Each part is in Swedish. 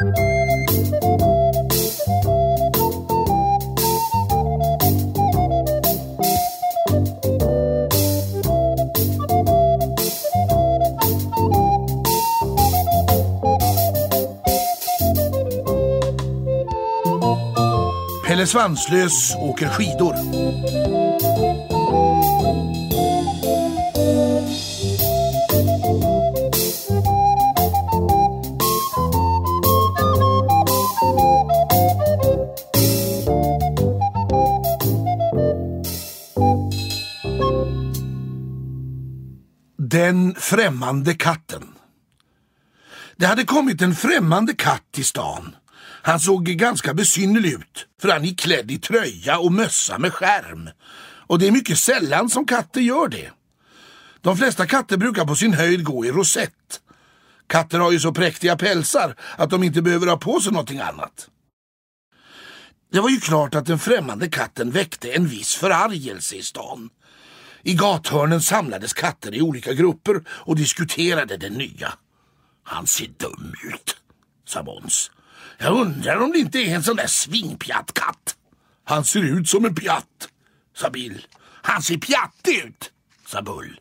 Pelle Svanslös åker skidor. Den främmande katten. Det hade kommit en främmande katt till stan. Han såg ganska besynnerlig ut, för han gick klädd i tröja och mössa med skärm. Och det är mycket sällan som katter gör det. De flesta katter brukar på sin höjd gå i rosett. Katter har ju så präktiga pälsar att de inte behöver ha på sig någonting annat. Det var ju klart att den främmande katten väckte en viss förargelse i stan. I gathörnen samlades katter i olika grupper och diskuterade det nya. Han ser dum ut, sa Måns. Jag undrar om det inte är en sån där svingpjattkatt. Han ser ut som en pjatt, sa Bill. Han ser pjattig ut, sa Bull.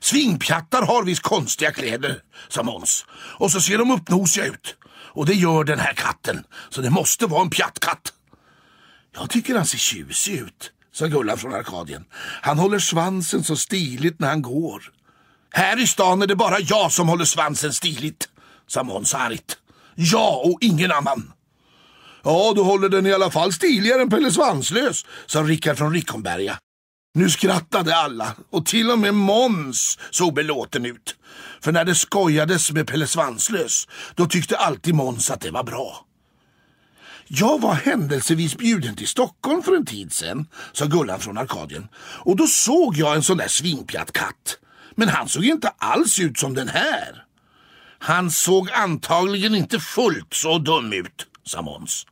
Svingpjattar har visst konstiga kläder, sa Måns. Och så ser de uppnosiga ut. Och det gör den här katten, så det måste vara en pjattkatt. Jag tycker han ser tjusig ut, sa Gullan från Arkadien. Han håller svansen så stiligt när han går. Här i stan är det bara jag som håller svansen stiligt, sa Måns argt. Jag och ingen annan. Ja, du håller den i alla fall stiligare än Pelle Svanslös, sa Rickard från Rickomberga. Nu skrattade alla och till och med Måns såg belåten ut. För när det skojades med Pelle Svanslös, då tyckte alltid Måns att det var bra. Jag var händelsevis bjuden till Stockholm för en tid sedan, sa Gullan från Arkadien. Och då såg jag en sån där svingpjatt katt. Men han såg inte alls ut som den här. Han såg antagligen inte fullt så dum ut, sa Måns.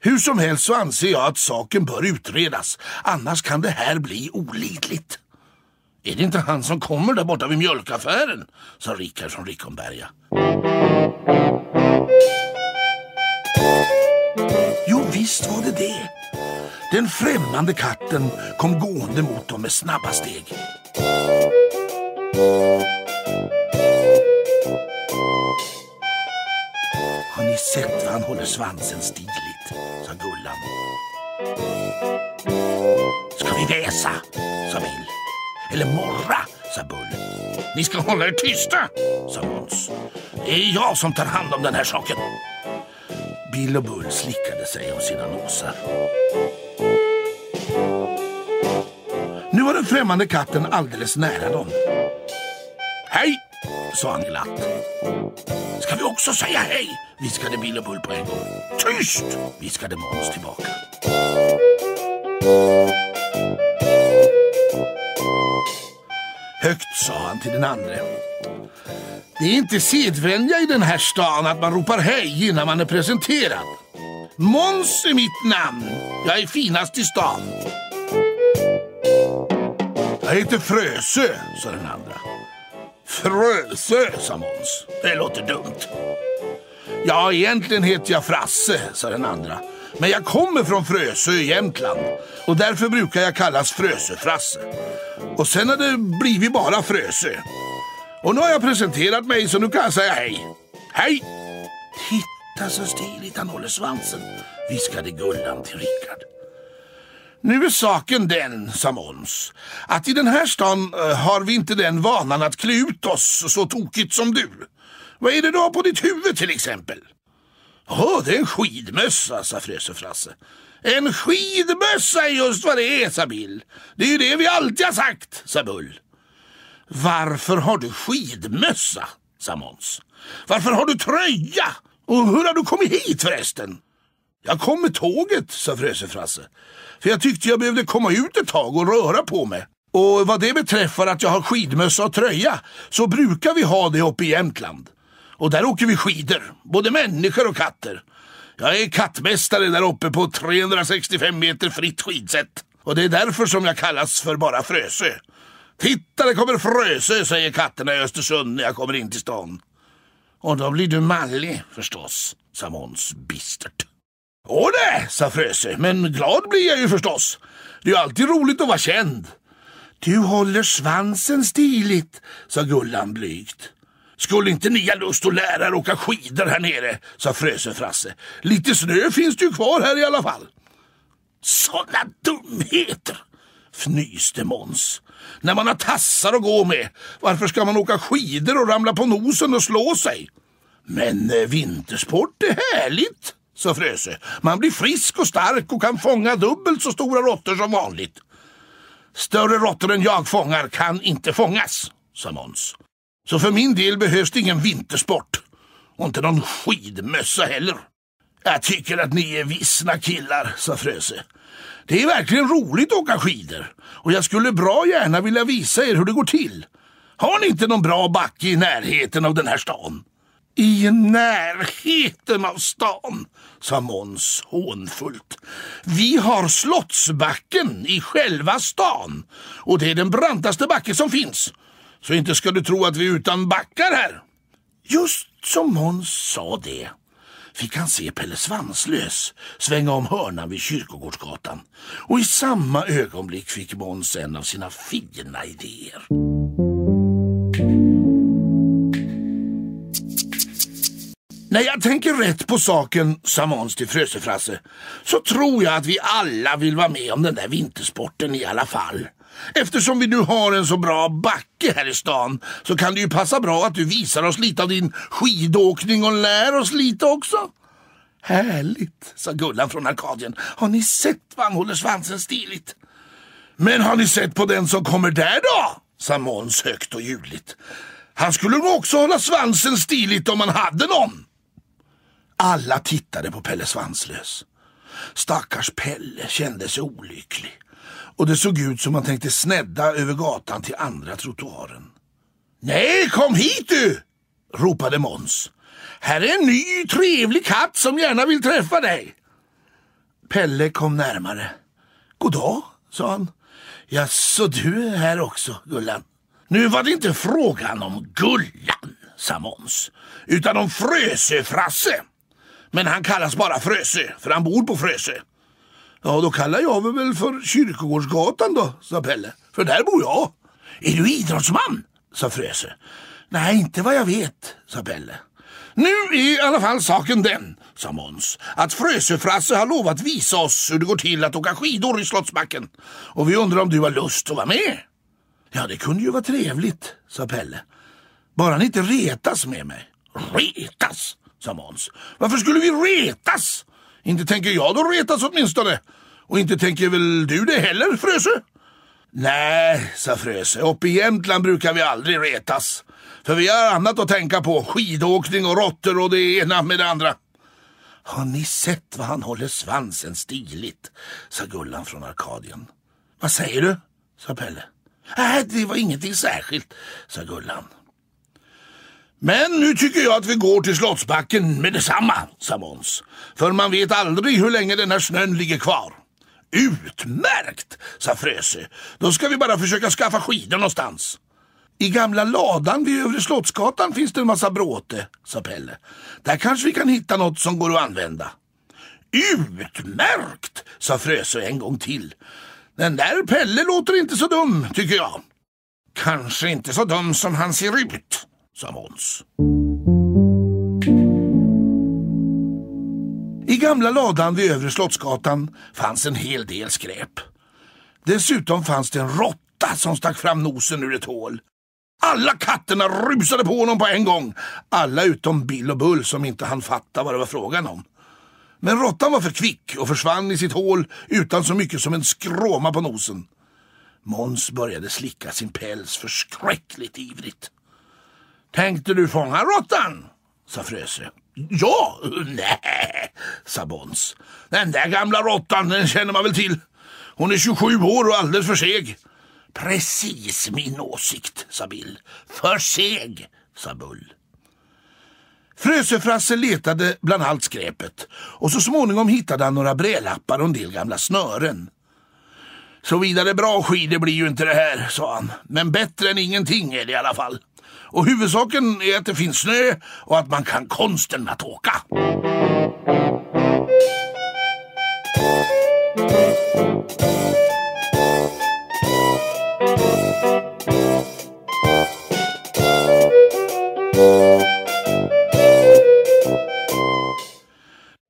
Hur som helst så anser jag att saken bör utredas, annars kan det här bli olidligt. Är det inte han som kommer där borta vid mjölkaffären? sa Rickard från Rickomberga. Den främmande katten kom gående mot dem med snabba steg. Har ni sett vad han håller svansen stiligt? sa Gullan. Ska vi väsa? sa Bill. Eller morra? sa Bull. Ni ska hålla er tysta, sa Måns. Det är jag som tar hand om den här saken. Bill och Bull slickade sig om sina nosar. Nu var den främmande katten alldeles nära dem. Hej, sa han glatt. Ska vi också säga hej? viskade Bill och Bull på en gång. Tyst, viskade Måns tillbaka. Högt sa han till den andre. Det är inte sedvänja i den här stan att man ropar hej innan man är presenterad. Måns är mitt namn. Jag är finast i stan. Jag heter Frösö, sa den andra. Frösö, sa Måns. Det låter dumt. Ja, egentligen heter jag Frasse, sa den andra. Men jag kommer från Frösö i Jämtland och därför brukar jag kallas Frösö-Frasse. Och sen har det blivit bara Frösö. Och nu har jag presenterat mig så nu kan jag säga hej. Hej! Titta så stiligt han håller svansen, viskade Gullan till Rickard. Nu är saken den, sa Måns, att i den här stan uh, har vi inte den vanan att klä ut oss så tokigt som du. Vad är det du har på ditt huvud till exempel? Åh, det är en skidmössa, sa Frösö-Frasse. En skidmössa är just vad det är, sa Bill. Det är ju det vi alltid har sagt, sa Bull. Varför har du skidmössa? sa Måns. Varför har du tröja? Och hur har du kommit hit förresten? Jag kom med tåget, sa Frösö-Frasse. För jag tyckte jag behövde komma ut ett tag och röra på mig. Och vad det beträffar att jag har skidmössa och tröja så brukar vi ha det uppe i Jämtland. Och där åker vi skidor, både människor och katter. Jag är kattmästare där uppe på 365 meter fritt skidsätt. Och det är därför som jag kallas för bara Frösö. Titta, det kommer Frösö, säger katterna i Östersund när jag kommer in till stan. Och då blir du mallig förstås, sa Måns bistert. Åh nej, sa Fröse, men glad blir jag ju förstås. Det är ju alltid roligt att vara känd. Du håller svansen stiligt, sa Gullan blygt. Skulle inte ni ha lust att lära er åka skidor här nere, sa Fröse-Frasse. Lite snö finns det ju kvar här i alla fall. Sådana dumheter, fnyste Måns. När man har tassar att gå med, varför ska man åka skidor och ramla på nosen och slå sig? Men eh, vintersport är härligt, sa Fröse. Man blir frisk och stark och kan fånga dubbelt så stora råttor som vanligt. Större råttor än jag fångar kan inte fångas, sa Måns. Så för min del behövs det ingen vintersport. Och inte någon skidmössa heller. Jag tycker att ni är vissna killar, sa Fröse. Det är verkligen roligt att åka skidor och jag skulle bra gärna vilja visa er hur det går till. Har ni inte någon bra backe i närheten av den här stan? I närheten av stan, sa Måns hånfullt. Vi har Slottsbacken i själva stan och det är den brantaste backe som finns. Så inte ska du tro att vi är utan backar här. Just som Måns sa det fick han se Pelle Svanslös svänga om hörnan vid Kyrkogårdsgatan. Och i samma ögonblick fick Måns en av sina fina idéer. När jag tänker rätt på saken, sa Måns till Frösefrasse, så tror jag att vi alla vill vara med om den där vintersporten i alla fall. Eftersom vi nu har en så bra backe här i stan så kan det ju passa bra att du visar oss lite av din skidåkning och lär oss lite också. Härligt, sa Gullan från Arkadien. Har ni sett vad han håller svansen stiligt? Men har ni sett på den som kommer där då? sa Måns högt och ljudligt. Han skulle nog också hålla svansen stiligt om han hade någon. Alla tittade på Pelle Svanslös. Stackars Pelle kände sig olycklig och det såg ut som han tänkte snedda över gatan till andra trottoaren. Nej, kom hit du! ropade Måns. Här är en ny trevlig katt som gärna vill träffa dig. Pelle kom närmare. God dag, sa han. Ja, så du är här också, Gullan. Nu var det inte frågan om Gullan, sa Måns, utan om Frösö-Frasse. Men han kallas bara Frösö, för han bor på Frösö. Ja, då kallar jag mig väl för Kyrkogårdsgatan då, sa Pelle. För där bor jag. Är du idrottsman? sa Frösö. Nej, inte vad jag vet, sa Pelle. Nu är i alla fall saken den, sa Måns, att Frösefrasse har lovat visa oss hur det går till att åka skidor i Slottsbacken. Och vi undrar om du har lust att vara med? Ja, det kunde ju vara trevligt, sa Pelle. Bara ni inte retas med mig. Retas? sa Måns. Varför skulle vi retas? Inte tänker jag då retas åtminstone. Och inte tänker väl du det heller, Frösö? Nej, sa Frösö. Uppe i Jämtland brukar vi aldrig retas. För vi har annat att tänka på. Skidåkning och råttor och det ena med det andra. Har ni sett vad han håller svansen stiligt? sa Gullan från Arkadien. Vad säger du? sa Pelle. Nej, det var ingenting särskilt, sa Gullan. Men nu tycker jag att vi går till Slottsbacken med detsamma, sa Måns. För man vet aldrig hur länge den här snön ligger kvar. Utmärkt, sa Frösö. Då ska vi bara försöka skaffa skidor någonstans. I gamla ladan vid Övre Slottsgatan finns det en massa bråte, sa Pelle. Där kanske vi kan hitta något som går att använda. Utmärkt, sa Frösö en gång till. Den där Pelle låter inte så dum, tycker jag. Kanske inte så dum som han ser ut, sa Måns. I gamla ladan vid Övre Slottsgatan fanns en hel del skräp. Dessutom fanns det en råtta som stack fram nosen ur ett hål. Alla katterna rusade på honom på en gång. Alla utom Bill och Bull som inte hann fatta vad det var frågan om. Men råttan var för kvick och försvann i sitt hål utan så mycket som en skråma på nosen. Måns började slicka sin päls förskräckligt ivrigt. Tänkte du fånga råttan? sa Frösö. Ja, nej, sa Bons. Den där gamla råttan, den känner man väl till. Hon är 27 år och alldeles för seg. Precis min åsikt, sa Bill. För seg, sa Bull. Frösefrasse letade bland allt skräpet och så småningom hittade han några brälappar och en del gamla snören. Så vidare bra skidor blir ju inte det här, sa han. Men bättre än ingenting är det i alla fall. Och huvudsaken är att det finns snö och att man kan konsten att åka.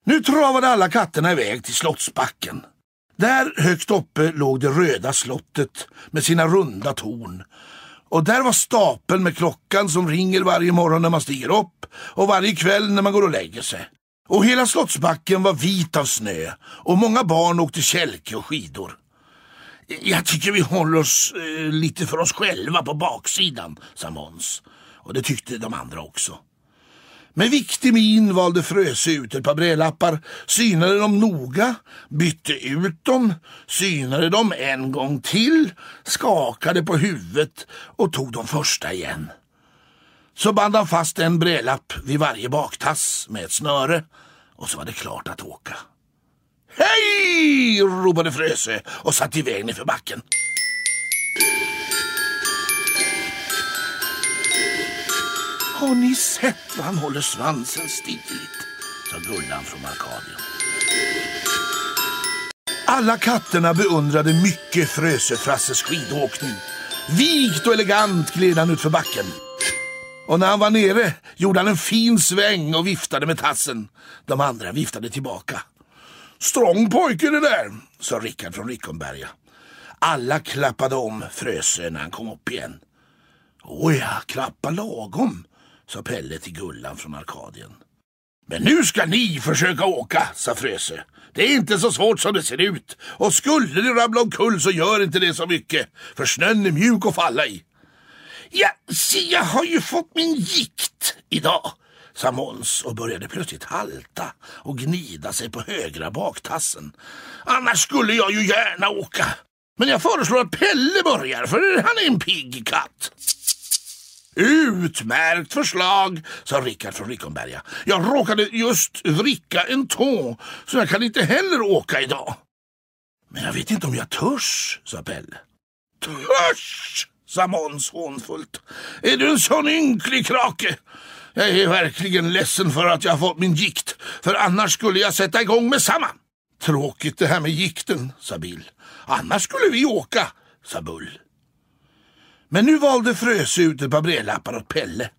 Nu travade alla katterna iväg till Slottsbacken. Där högt uppe låg det röda slottet med sina runda torn. Och där var stapeln med klockan som ringer varje morgon när man stiger upp och varje kväll när man går och lägger sig. Och hela Slottsbacken var vit av snö och många barn åkte kälke och skidor. Jag tycker vi håller oss eh, lite för oss själva på baksidan, sa Måns. Och det tyckte de andra också. Med viktig min valde Fröse ut ett par brädlappar, synade dem noga, bytte ut dem, synade dem en gång till, skakade på huvudet och tog de första igen. Så band han fast en brädlapp vid varje baktass med ett snöre och så var det klart att åka. Hej! ropade Fröse och satte iväg för backen. Har ni sett vad han håller svansen stiligt? sa Gullan från Arkadien. Alla katterna beundrade mycket Frösefrasses skidåkning. Vigt och elegant gled han ut för backen. Och när han var nere gjorde han en fin sväng och viftade med tassen. De andra viftade tillbaka. Strång pojke det där, sa Rickard från Rickomberga. Alla klappade om Frösö när han kom upp igen. Åh ja, klappa lagom, sa Pelle till Gullan från Arkadien. Men nu ska ni försöka åka, sa Fröse. Det är inte så svårt som det ser ut. Och skulle det ramla omkull så gör inte det så mycket, för snön är mjuk att falla i. Ja, se, jag har ju fått min gikt idag, sa Måns och började plötsligt halta och gnida sig på högra baktassen. Annars skulle jag ju gärna åka. Men jag föreslår att Pelle börjar, för han är en pigg katt. Utmärkt förslag, sa Rickard från Rickomberga. Jag råkade just vricka en tå, så jag kan inte heller åka idag. Men jag vet inte om jag törs, sa Pelle. Törs, sa Måns hånfullt. Är du en sån ynklig krake? Jag är verkligen ledsen för att jag har fått min gikt, för annars skulle jag sätta igång med samma. Tråkigt det här med gikten, sa Bill. Annars skulle vi åka, sa Bull. Men nu valde Fröse ut ett par brädlappar åt Pelle.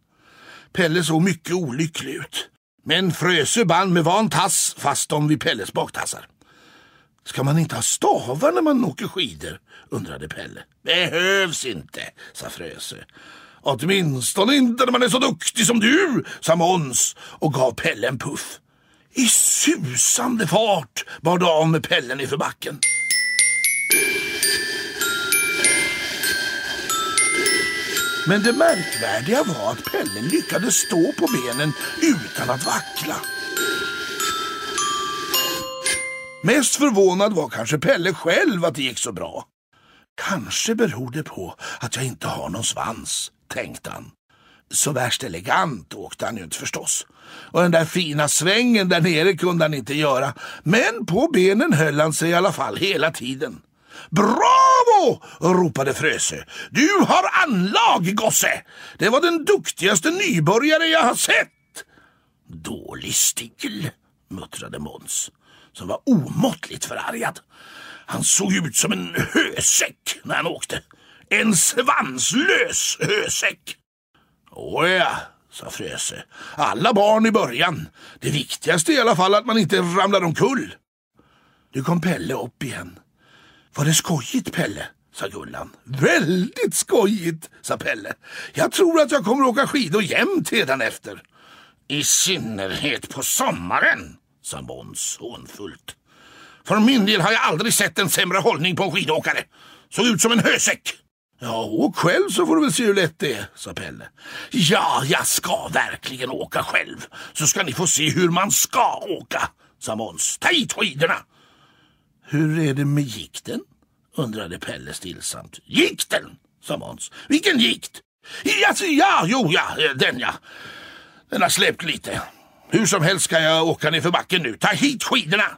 Pelle såg mycket olycklig ut. Men Fröse band med van tass fast dem vid Pelles baktassar. Ska man inte ha stavar när man åker skidor? undrade Pelle. Behövs inte, sa Fröse. Åtminstone inte när man är så duktig som du, sa Måns och gav Pelle en puff. I susande fart bar de av med Pelle förbacken. backen. Men det märkvärdiga var att Pelle lyckades stå på benen utan att vackla. Mest förvånad var kanske Pelle själv att det gick så bra. Kanske beror det på att jag inte har någon svans, tänkte han. Så värst elegant åkte han ju inte förstås. Och den där fina svängen där nere kunde han inte göra. Men på benen höll han sig i alla fall hela tiden. Bravo! ropade Fröse. Du har anlag, gosse! Det var den duktigaste nybörjare jag har sett. Dålig stil, muttrade Måns, som var omåttligt förargad. Han såg ut som en hösäck när han åkte. En svanslös hösäck. Åja, sa Fröse. Alla barn i början. Det viktigaste är i alla fall att man inte ramlar omkull. Nu kom Pelle upp igen. Var det skojigt, Pelle? sa Gullan. Väldigt skojigt, sa Pelle. Jag tror att jag kommer åka skidor jämt efter. I synnerhet på sommaren, sa Måns hånfullt. För min del har jag aldrig sett en sämre hållning på en skidåkare. Såg ut som en hösäck. Ja, åk själv så får du väl se hur lätt det är, sa Pelle. Ja, jag ska verkligen åka själv, så ska ni få se hur man ska åka, sa Måns. Ta hit skidorna! Hur är det med gikten? undrade Pelle stillsamt. Gikten, sa Måns. Vilken gikt? Ja, alltså, ja, jo, ja, den ja. Den har släppt lite. Hur som helst ska jag åka ner för backen nu. Ta hit skidorna!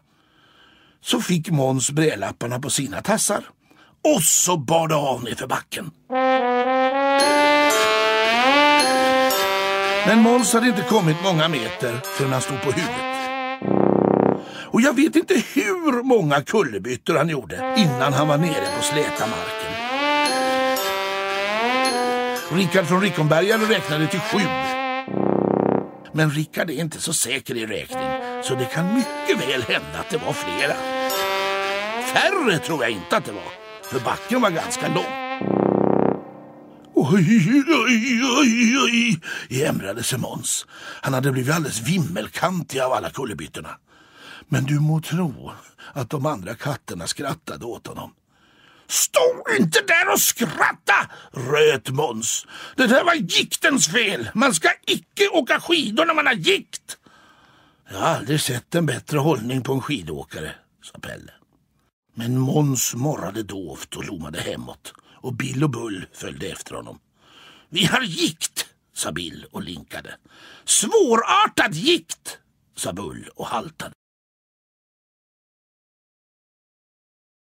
Så fick Måns brädlapparna på sina tassar och så bar det av ner för backen. Men Måns hade inte kommit många meter förrän han stod på huvudet. Och jag vet inte hur många kullerbyttor han gjorde innan han var nere på släta marken. Rickard från Rickombergare räknade till sju. Men Rickard är inte så säker i räkning, så det kan mycket väl hända att det var flera. Färre tror jag inte att det var, för backen var ganska lång. Oj, oj, oj, oj, jämrade sig Måns. Han hade blivit alldeles vimmelkantig av alla kullerbyttorna. Men du må tro att de andra katterna skrattade åt honom. Stå inte där och skratta! röt Måns. Det där var giktens fel. Man ska icke åka skidor när man har gikt. Jag har aldrig sett en bättre hållning på en skidåkare, sa Pelle. Men Måns morrade dovt och lommade hemåt och Bill och Bull följde efter honom. Vi har gikt, sa Bill och linkade. Svårartad gikt, sa Bull och haltade.